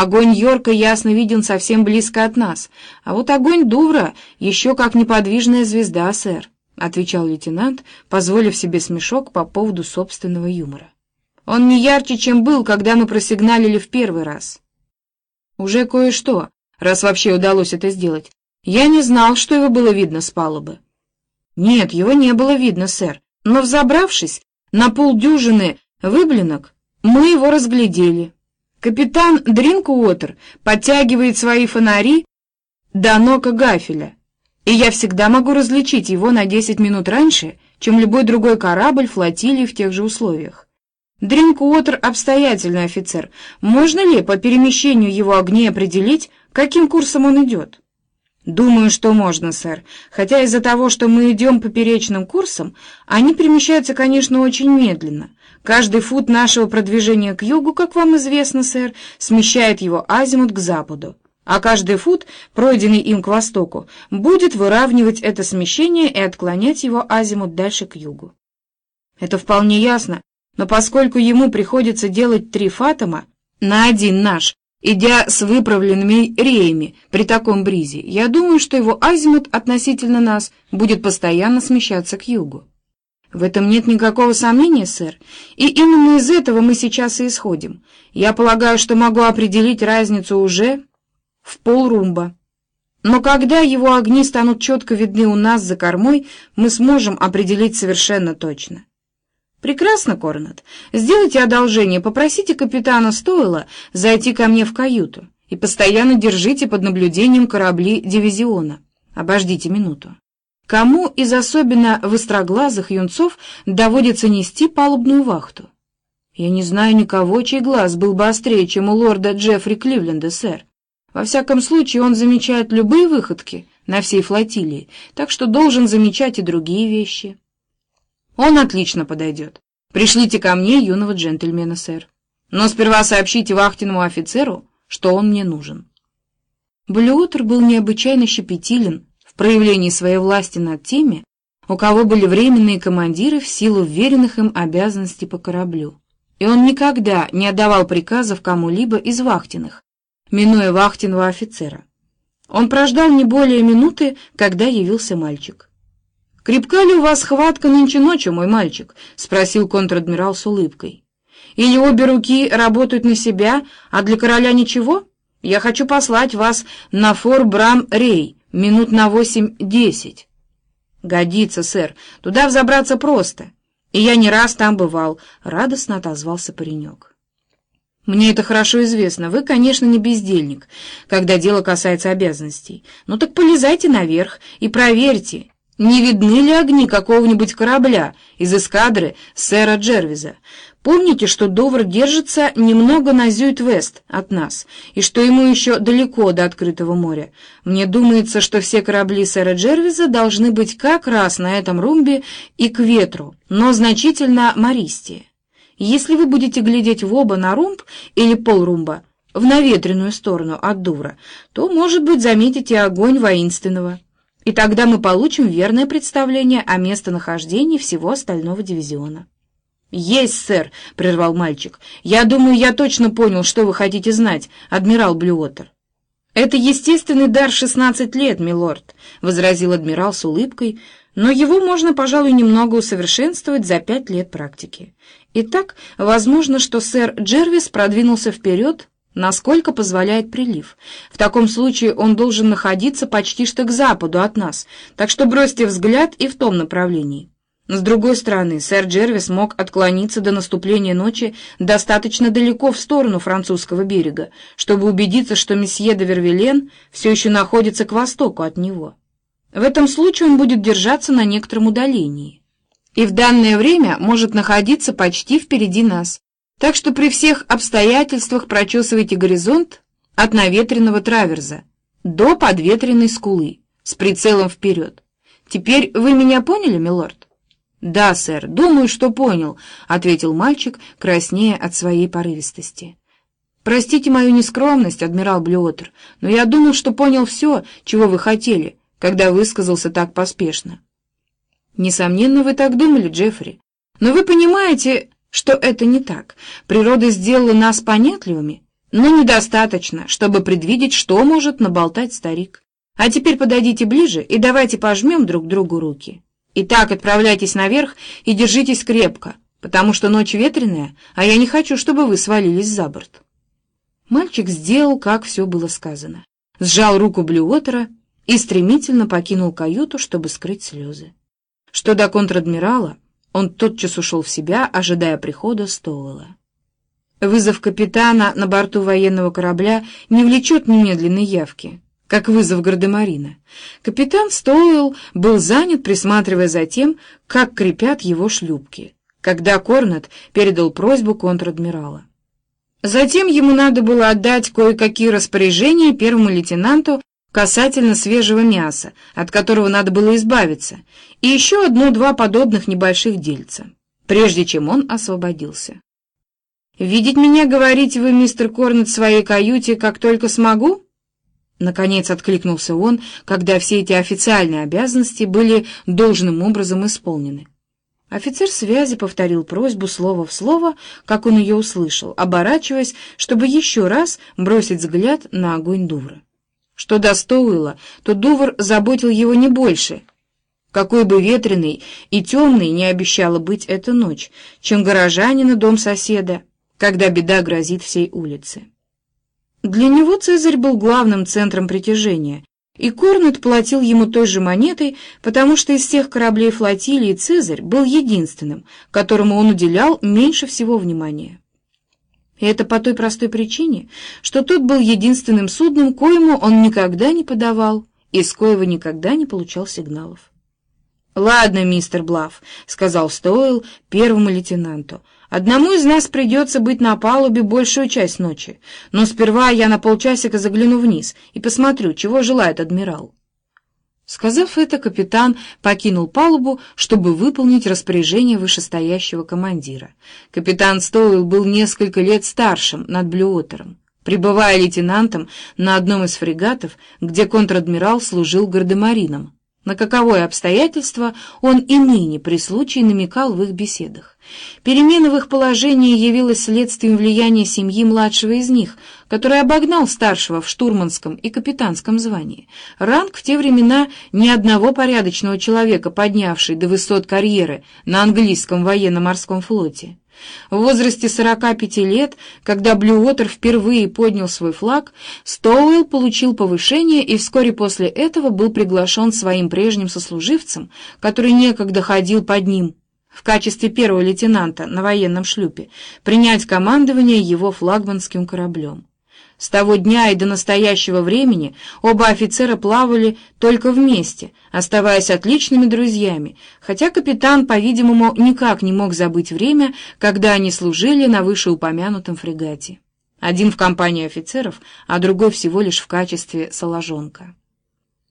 Огонь Йорка ясно виден совсем близко от нас, а вот огонь Дувра еще как неподвижная звезда, сэр», — отвечал лейтенант, позволив себе смешок по поводу собственного юмора. «Он не ярче, чем был, когда мы просигналили в первый раз». «Уже кое-что, раз вообще удалось это сделать. Я не знал, что его было видно с палубы». «Нет, его не было видно, сэр, но, взобравшись на полдюжины выблинок, мы его разглядели». Капитан Дринкуотер подтягивает свои фонари до нока гафеля, и я всегда могу различить его на 10 минут раньше, чем любой другой корабль флотилии в тех же условиях. Дринкуотер — обстоятельный офицер. Можно ли по перемещению его огней определить, каким курсом он идет? Думаю, что можно, сэр. Хотя из-за того, что мы идем поперечным курсом, они перемещаются, конечно, очень медленно. Каждый фут нашего продвижения к югу, как вам известно, сэр, смещает его азимут к западу, а каждый фут, пройденный им к востоку, будет выравнивать это смещение и отклонять его азимут дальше к югу. Это вполне ясно, но поскольку ему приходится делать три фатома на один наш, идя с выправленными реями при таком бризе, я думаю, что его азимут относительно нас будет постоянно смещаться к югу. В этом нет никакого сомнения, сэр, и именно из этого мы сейчас и исходим. Я полагаю, что могу определить разницу уже в полрумба. Но когда его огни станут четко видны у нас за кормой, мы сможем определить совершенно точно. Прекрасно, Корнет. Сделайте одолжение, попросите капитана Стойла зайти ко мне в каюту и постоянно держите под наблюдением корабли дивизиона. Обождите минуту. Кому из особенно востроглазых юнцов доводится нести палубную вахту? Я не знаю никого, чей глаз был бы острее, чем у лорда Джеффри Кливленда, сэр. Во всяком случае, он замечает любые выходки на всей флотилии, так что должен замечать и другие вещи. Он отлично подойдет. Пришлите ко мне юного джентльмена, сэр. Но сперва сообщите вахтенному офицеру, что он мне нужен. Блюотер был необычайно щепетилен проявлении своей власти над теми, у кого были временные командиры в силу вверенных им обязанностей по кораблю. И он никогда не отдавал приказов кому-либо из вахтенных, минуя вахтенного офицера. Он прождал не более минуты, когда явился мальчик. «Крепка ли у вас хватка нынче ночью, мой мальчик?» — спросил контр-адмирал с улыбкой. «Или обе руки работают на себя, а для короля ничего? Я хочу послать вас на фор Брам-Рей, минут на восемь-десять. Годится, сэр, туда взобраться просто. И я не раз там бывал, — радостно отозвался паренек. Мне это хорошо известно. Вы, конечно, не бездельник, когда дело касается обязанностей. Ну так полезайте наверх и проверьте, не видны ли огни какого-нибудь корабля из эскадры сэра Джервиза. Помните, что Довр держится немного на Зюит-Вест от нас, и что ему еще далеко до открытого моря. Мне думается, что все корабли сэра Джервиза должны быть как раз на этом румбе и к ветру, но значительно мористее. Если вы будете глядеть в оба на румб или полрумба, в наветренную сторону от Дувра, то, может быть, заметите огонь воинственного. И тогда мы получим верное представление о местонахождении всего остального дивизиона. «Есть, сэр», — прервал мальчик. «Я думаю, я точно понял, что вы хотите знать, адмирал Блюотер». «Это естественный дар шестнадцать лет, милорд», — возразил адмирал с улыбкой, «но его можно, пожалуй, немного усовершенствовать за пять лет практики. Итак, возможно, что сэр Джервис продвинулся вперед, насколько позволяет прилив. В таком случае он должен находиться почти что к западу от нас, так что бросьте взгляд и в том направлении». С другой стороны, сэр Джервис мог отклониться до наступления ночи достаточно далеко в сторону французского берега, чтобы убедиться, что месье де Вервилен все еще находится к востоку от него. В этом случае он будет держаться на некотором удалении и в данное время может находиться почти впереди нас. Так что при всех обстоятельствах прочесывайте горизонт от наветренного траверза до подветренной скулы с прицелом вперед. Теперь вы меня поняли, милорд? «Да, сэр, думаю, что понял», — ответил мальчик, краснея от своей порывистости. «Простите мою нескромность, адмирал Блюотер, но я думал, что понял все, чего вы хотели, когда высказался так поспешно». «Несомненно, вы так думали, Джеффри. Но вы понимаете, что это не так. Природа сделала нас понятливыми, но недостаточно, чтобы предвидеть, что может наболтать старик. А теперь подойдите ближе и давайте пожмем друг другу руки. Итак, отправляйтесь наверх и держитесь крепко, потому что ночь ветреная, а я не хочу, чтобы вы свалились за борт». Мальчик сделал, как все было сказано. Сжал руку Блюотера и стремительно покинул каюту, чтобы скрыть слезы. Что до контр-адмирала, он тотчас ушел в себя, ожидая прихода Стоуэлла. Вызов капитана на борту военного корабля не влечет немедленной явки, как вызов гардемарина. Капитан Стоуэлл был занят, присматривая за тем, как крепят его шлюпки, когда Корнет передал просьбу контр-адмирала. Затем ему надо было отдать кое-какие распоряжения первому лейтенанту касательно свежего мяса, от которого надо было избавиться, и еще одно-два подобных небольших дельца, прежде чем он освободился. «Видеть меня, говорите вы, мистер Корнет, в своей каюте, как только смогу?» Наконец откликнулся он, когда все эти официальные обязанности были должным образом исполнены. Офицер связи повторил просьбу слово в слово, как он ее услышал, оборачиваясь, чтобы еще раз бросить взгляд на огонь Дувра. Что до Стоуэлла, то Дувр заботил его не больше, какой бы ветреной и темной не обещала быть эта ночь, чем горожанина дом соседа, когда беда грозит всей улице. Для него Цезарь был главным центром притяжения, и Корнет платил ему той же монетой, потому что из всех кораблей флотилии Цезарь был единственным, которому он уделял меньше всего внимания. И это по той простой причине, что тот был единственным судном, коему он никогда не подавал, и с коего никогда не получал сигналов. «Ладно, мистер Блав», — сказал Стоуэлл первому лейтенанту, — Одному из нас придется быть на палубе большую часть ночи, но сперва я на полчасика загляну вниз и посмотрю, чего желает адмирал». Сказав это, капитан покинул палубу, чтобы выполнить распоряжение вышестоящего командира. Капитан Стоуэлл был несколько лет старшим над Блюотером, пребывая лейтенантом на одном из фрегатов, где контр-адмирал служил гардемарином. На каковое обстоятельство он и ныне при случае намекал в их беседах. Перемена в их положении явилась следствием влияния семьи младшего из них, который обогнал старшего в штурманском и капитанском звании. Ранг в те времена ни одного порядочного человека, поднявший до высот карьеры на английском военно-морском флоте. В возрасте 45 лет, когда Блюотер впервые поднял свой флаг, Стоуэлл получил повышение и вскоре после этого был приглашен своим прежним сослуживцем, который некогда ходил под ним, в качестве первого лейтенанта на военном шлюпе принять командование его флагманским кораблем. С того дня и до настоящего времени оба офицера плавали только вместе, оставаясь отличными друзьями, хотя капитан, по-видимому, никак не мог забыть время, когда они служили на вышеупомянутом фрегате. Один в компании офицеров, а другой всего лишь в качестве соложонка.